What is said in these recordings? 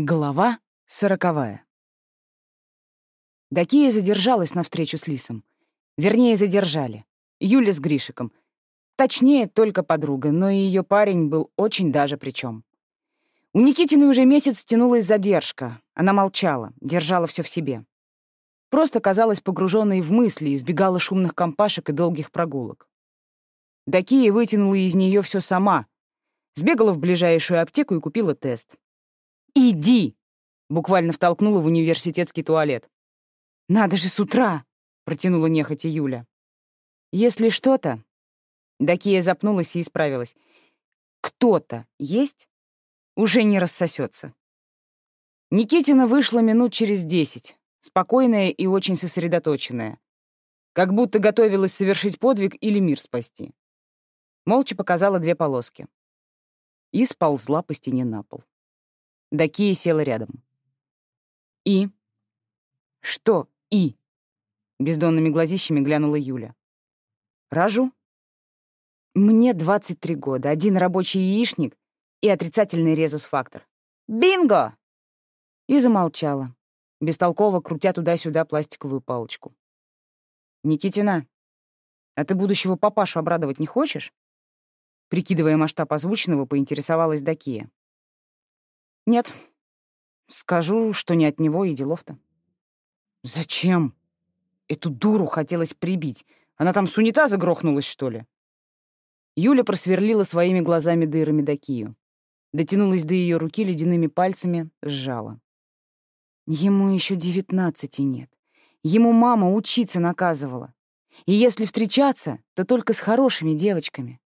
Глава сороковая. Дакия задержалась на встречу с Лисом. Вернее, задержали. Юля с Гришиком. Точнее, только подруга, но и ее парень был очень даже при чем. У Никитины уже месяц тянулась задержка. Она молчала, держала все в себе. Просто казалась погруженной в мысли, избегала шумных компашек и долгих прогулок. Дакия вытянула из нее все сама. Сбегала в ближайшую аптеку и купила тест. «Иди!» — буквально втолкнула в университетский туалет. «Надо же с утра!» — протянула нехотя Юля. «Если что-то...» Дакия запнулась и исправилась. «Кто-то есть?» Уже не рассосется. Никитина вышла минут через десять, спокойная и очень сосредоточенная. Как будто готовилась совершить подвиг или мир спасти. Молча показала две полоски. И сползла по стене на пол. Дакия села рядом. «И?» «Что «и»?» Бездонными глазищами глянула Юля. «Ражу?» «Мне 23 года, один рабочий яичник и отрицательный резус-фактор. Бинго!» И замолчала, бестолково крутя туда-сюда пластиковую палочку. «Никитина, а ты будущего папашу обрадовать не хочешь?» Прикидывая масштаб озвученного, поинтересовалась Дакия. Нет. Скажу, что не от него и делов-то. Зачем? Эту дуру хотелось прибить. Она там с унитаза грохнулась, что ли? Юля просверлила своими глазами дырами Дакию. Дотянулась до ее руки ледяными пальцами, сжала. Ему еще девятнадцати нет. Ему мама учиться наказывала. И если встречаться, то только с хорошими девочками.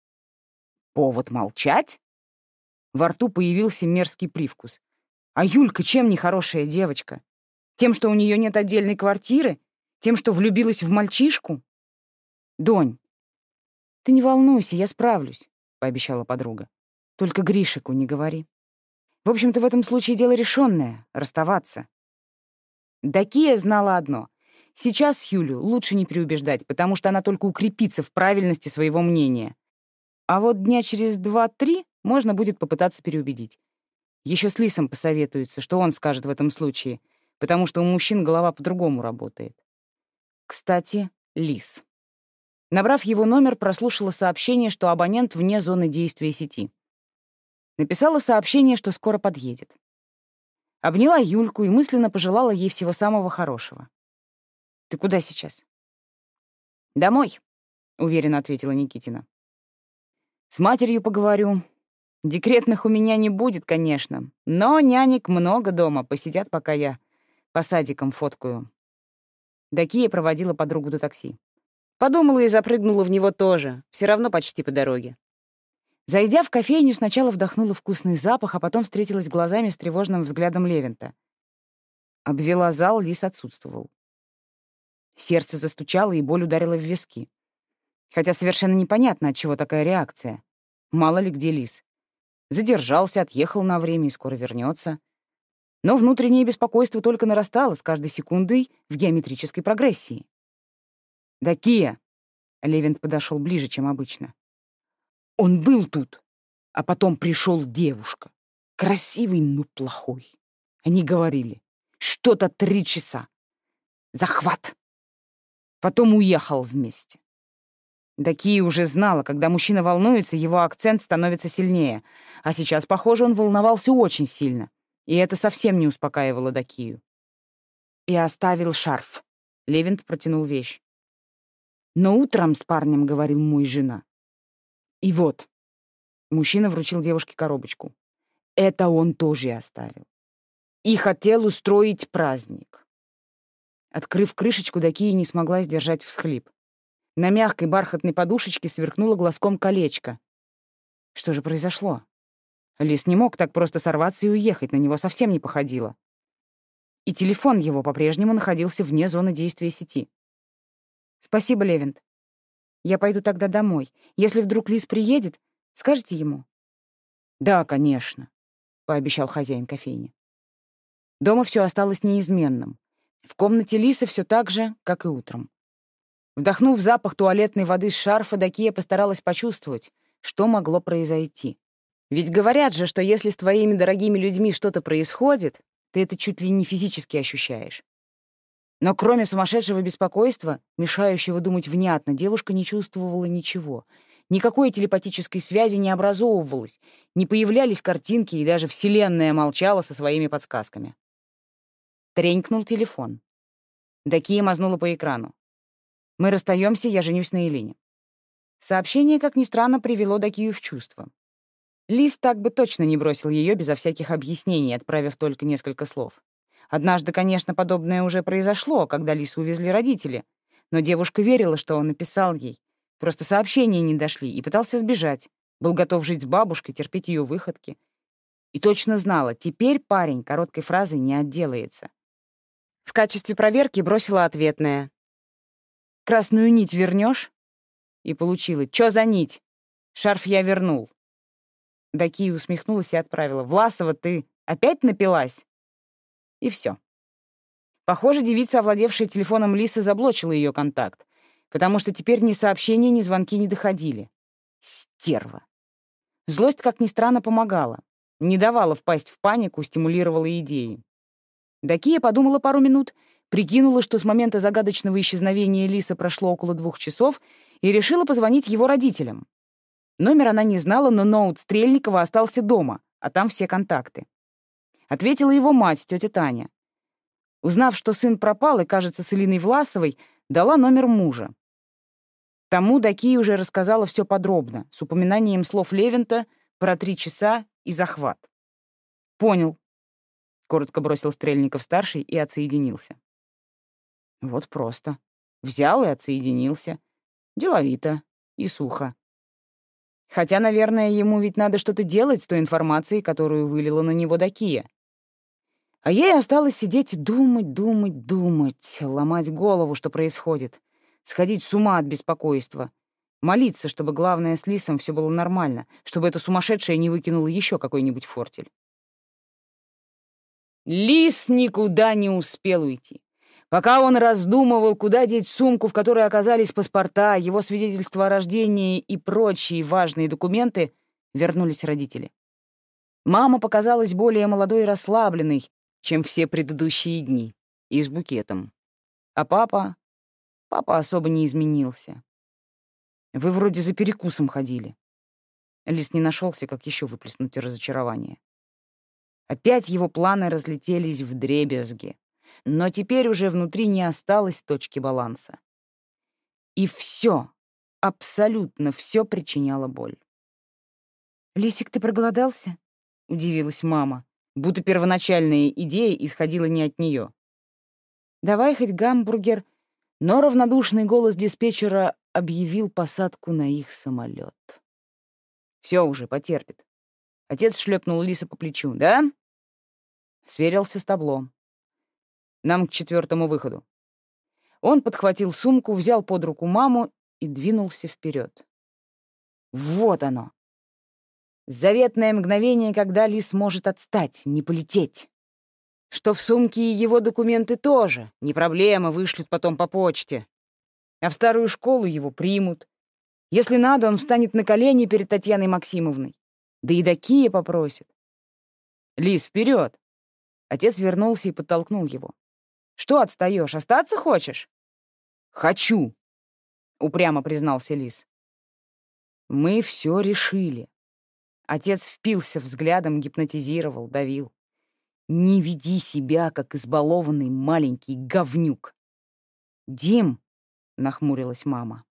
Повод молчать? Во рту появился мерзкий привкус. А Юлька чем не хорошая девочка? Тем, что у нее нет отдельной квартиры? Тем, что влюбилась в мальчишку? Донь, ты не волнуйся, я справлюсь, пообещала подруга. Только Гришику не говори. В общем-то, в этом случае дело решенное — расставаться. Дакия знала одно. Сейчас Юлю лучше не переубеждать, потому что она только укрепится в правильности своего мнения. А вот дня через два-три можно будет попытаться переубедить. Еще с Лисом посоветуется, что он скажет в этом случае, потому что у мужчин голова по-другому работает. Кстати, Лис. Набрав его номер, прослушала сообщение, что абонент вне зоны действия сети. Написала сообщение, что скоро подъедет. Обняла Юльку и мысленно пожелала ей всего самого хорошего. «Ты куда сейчас?» «Домой», — уверенно ответила Никитина. «С матерью поговорю, Декретных у меня не будет, конечно, но нянек много дома, посидят, пока я по садикам фоткаю. Дакия проводила подругу до такси. Подумала и запрыгнула в него тоже, все равно почти по дороге. Зайдя в кофейню, сначала вдохнула вкусный запах, а потом встретилась глазами с тревожным взглядом Левинта. Обвела зал, Лис отсутствовал. Сердце застучало, и боль ударила в виски. Хотя совершенно непонятно, от чего такая реакция. Мало ли где Лис. Задержался, отъехал на время и скоро вернется. Но внутреннее беспокойство только нарастало с каждой секундой в геометрической прогрессии. «Да, Кия!» — Левент подошел ближе, чем обычно. «Он был тут, а потом пришел девушка. Красивый, но плохой. Они говорили, что-то три часа. Захват. Потом уехал вместе. Дакия уже знала, когда мужчина волнуется, его акцент становится сильнее. А сейчас, похоже, он волновался очень сильно. И это совсем не успокаивало Дакию. «И оставил шарф». Левинт протянул вещь. «Но утром с парнем говорил мой жена. И вот». Мужчина вручил девушке коробочку. Это он тоже оставил. И хотел устроить праздник. Открыв крышечку, Дакия не смогла сдержать всхлип. На мягкой бархатной подушечке сверкнуло глазком колечко. Что же произошло? Лис не мог так просто сорваться и уехать, на него совсем не походило. И телефон его по-прежнему находился вне зоны действия сети. «Спасибо, Левент. Я пойду тогда домой. Если вдруг Лис приедет, скажите ему». «Да, конечно», — пообещал хозяин кофейни. Дома все осталось неизменным. В комнате Лиса все так же, как и утром. Вдохнув запах туалетной воды с шарфа, Дакия постаралась почувствовать, что могло произойти. Ведь говорят же, что если с твоими дорогими людьми что-то происходит, ты это чуть ли не физически ощущаешь. Но кроме сумасшедшего беспокойства, мешающего думать внятно, девушка не чувствовала ничего. Никакой телепатической связи не образовывалось, не появлялись картинки, и даже Вселенная молчала со своими подсказками. Тренькнул телефон. Дакия мазнула по экрану. «Мы расстаемся, я женюсь на Елене». Сообщение, как ни странно, привело Дакию в чувство. Лис так бы точно не бросил ее безо всяких объяснений, отправив только несколько слов. Однажды, конечно, подобное уже произошло, когда Лису увезли родители, но девушка верила, что он написал ей. Просто сообщения не дошли и пытался сбежать. Был готов жить с бабушкой, терпеть ее выходки. И точно знала, теперь парень короткой фразой не отделается. В качестве проверки бросила ответное. «Красную нить вернешь? И получила. «Чё за нить? Шарф я вернул». Дакия усмехнулась и отправила. «Власова, ты опять напилась?» И все. Похоже, девица, овладевшая телефоном Лисы, заблочила ее контакт, потому что теперь ни сообщения, ни звонки не доходили. Стерва. Злость, как ни странно, помогала. Не давала впасть в панику, стимулировала идеи. Дакия подумала пару минут, прикинула, что с момента загадочного исчезновения Лиса прошло около двух часов, и решила позвонить его родителям. Номер она не знала, но ноут Стрельникова остался дома, а там все контакты. Ответила его мать, тетя Таня. Узнав, что сын пропал и, кажется, с Илиной Власовой, дала номер мужа. Тому Даки уже рассказала все подробно, с упоминанием слов Левинта про три часа и захват. «Понял», — коротко бросил Стрельников-старший и отсоединился. Вот просто. Взял и отсоединился. Деловито и сухо. Хотя, наверное, ему ведь надо что-то делать с той информацией, которую вылила на него Дакия. А ей осталось сидеть думать, думать, думать, ломать голову, что происходит, сходить с ума от беспокойства, молиться, чтобы главное с Лисом все было нормально, чтобы эта сумасшедшая не выкинула еще какой-нибудь фортель. Лис никуда не успел уйти. Пока он раздумывал, куда деть сумку, в которой оказались паспорта, его свидетельство о рождении и прочие важные документы, вернулись родители. Мама показалась более молодой и расслабленной, чем все предыдущие дни, и с букетом. А папа... Папа особо не изменился. Вы вроде за перекусом ходили. Лис не нашелся, как еще выплеснуть разочарование. Опять его планы разлетелись в дребезги, но теперь уже внутри не осталось точки баланса. И все, абсолютно все причиняло боль. «Лисик, ты проголодался?» — удивилась мама будто первоначальная идея исходила не от нее. «Давай хоть гамбургер», но равнодушный голос диспетчера объявил посадку на их самолет. Все уже, потерпит. Отец шлепнул Лиса по плечу. «Да?» Сверился с табло. «Нам к четвертому выходу». Он подхватил сумку, взял под руку маму и двинулся вперед. Вот оно, Заветное мгновение, когда Лис может отстать, не полететь. Что в сумке и его документы тоже, не проблема, вышлют потом по почте. А в старую школу его примут. Если надо, он встанет на колени перед Татьяной Максимовной. Да и Дакия попросит. «Лис, вперед! Отец вернулся и подтолкнул его. «Что отстаешь? Остаться хочешь?» «Хочу!» — упрямо признался Лис. «Мы все решили. Отец впился взглядом, гипнотизировал, давил. «Не веди себя, как избалованный маленький говнюк!» «Дим!» — нахмурилась мама.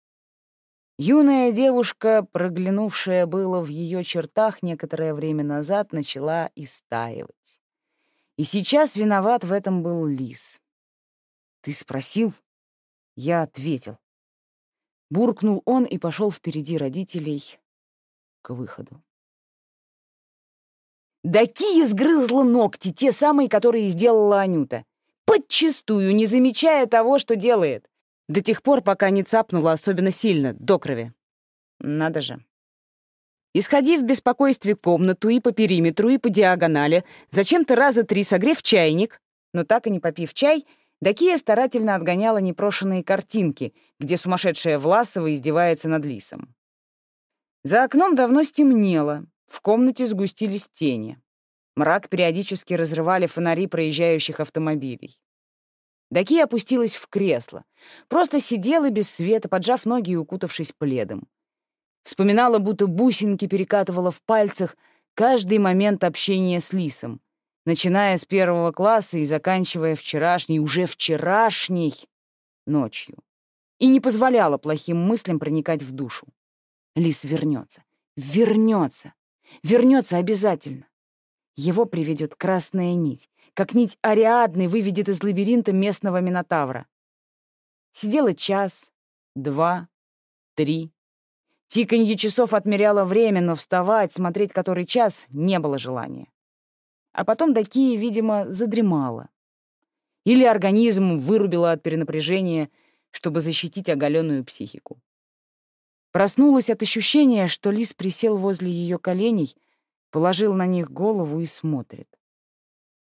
Юная девушка, проглянувшая было в ее чертах некоторое время назад, начала истаивать. И сейчас виноват в этом был лис. «Ты спросил?» Я ответил. Буркнул он и пошел впереди родителей к выходу. Да Кия сгрызла ногти, те самые, которые сделала Анюта. Подчистую, не замечая того, что делает. До тех пор, пока не цапнула особенно сильно, до крови. Надо же. Исходив в беспокойстве комнату и по периметру, и по диагонали, зачем-то раза три согрев чайник, но так и не попив чай, Дакия старательно отгоняла непрошенные картинки, где сумасшедшая Власова издевается над лисом. За окном давно стемнело, В комнате сгустились тени. Мрак периодически разрывали фонари проезжающих автомобилей. Даки опустилась в кресло. Просто сидела без света, поджав ноги и укутавшись пледом. Вспоминала, будто бусинки перекатывала в пальцах каждый момент общения с Лисом, начиная с первого класса и заканчивая вчерашней, уже вчерашней ночью. И не позволяла плохим мыслям проникать в душу. Лис вернется. Вернется. Вернется обязательно. Его приведет красная нить, как нить Ариадны выведет из лабиринта местного Минотавра. Сидела час, два, три. Тиканье часов отмеряло время, но вставать, смотреть который час не было желания. А потом Дакия, видимо, задремала. Или организм вырубила от перенапряжения, чтобы защитить оголенную психику. Проснулась от ощущения, что лис присел возле ее коленей, положил на них голову и смотрит.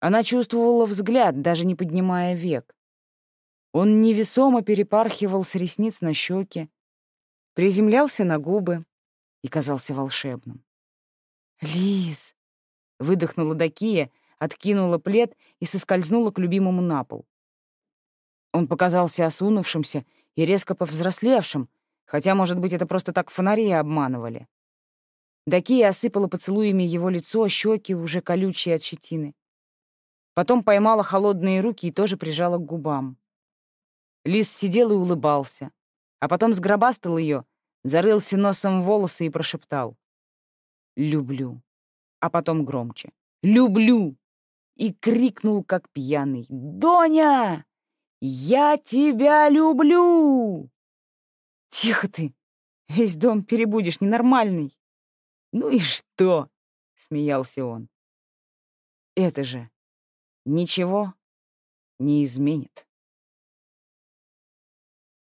Она чувствовала взгляд, даже не поднимая век. Он невесомо перепархивал с ресниц на щеки, приземлялся на губы и казался волшебным. «Лиз!» — выдохнула Дакия, откинула плед и соскользнула к любимому на пол. Он показался осунувшимся и резко повзрослевшим, Хотя, может быть, это просто так фонари обманывали. Дакия осыпала поцелуями его лицо, щеки уже колючие от щетины. Потом поймала холодные руки и тоже прижала к губам. Лис сидел и улыбался, а потом сгробастал ее, зарылся носом в волосы и прошептал. «Люблю». А потом громче. «Люблю!» И крикнул, как пьяный. «Доня! Я тебя люблю!» «Тихо ты! Весь дом перебудешь, ненормальный!» «Ну и что?» — смеялся он. «Это же ничего не изменит».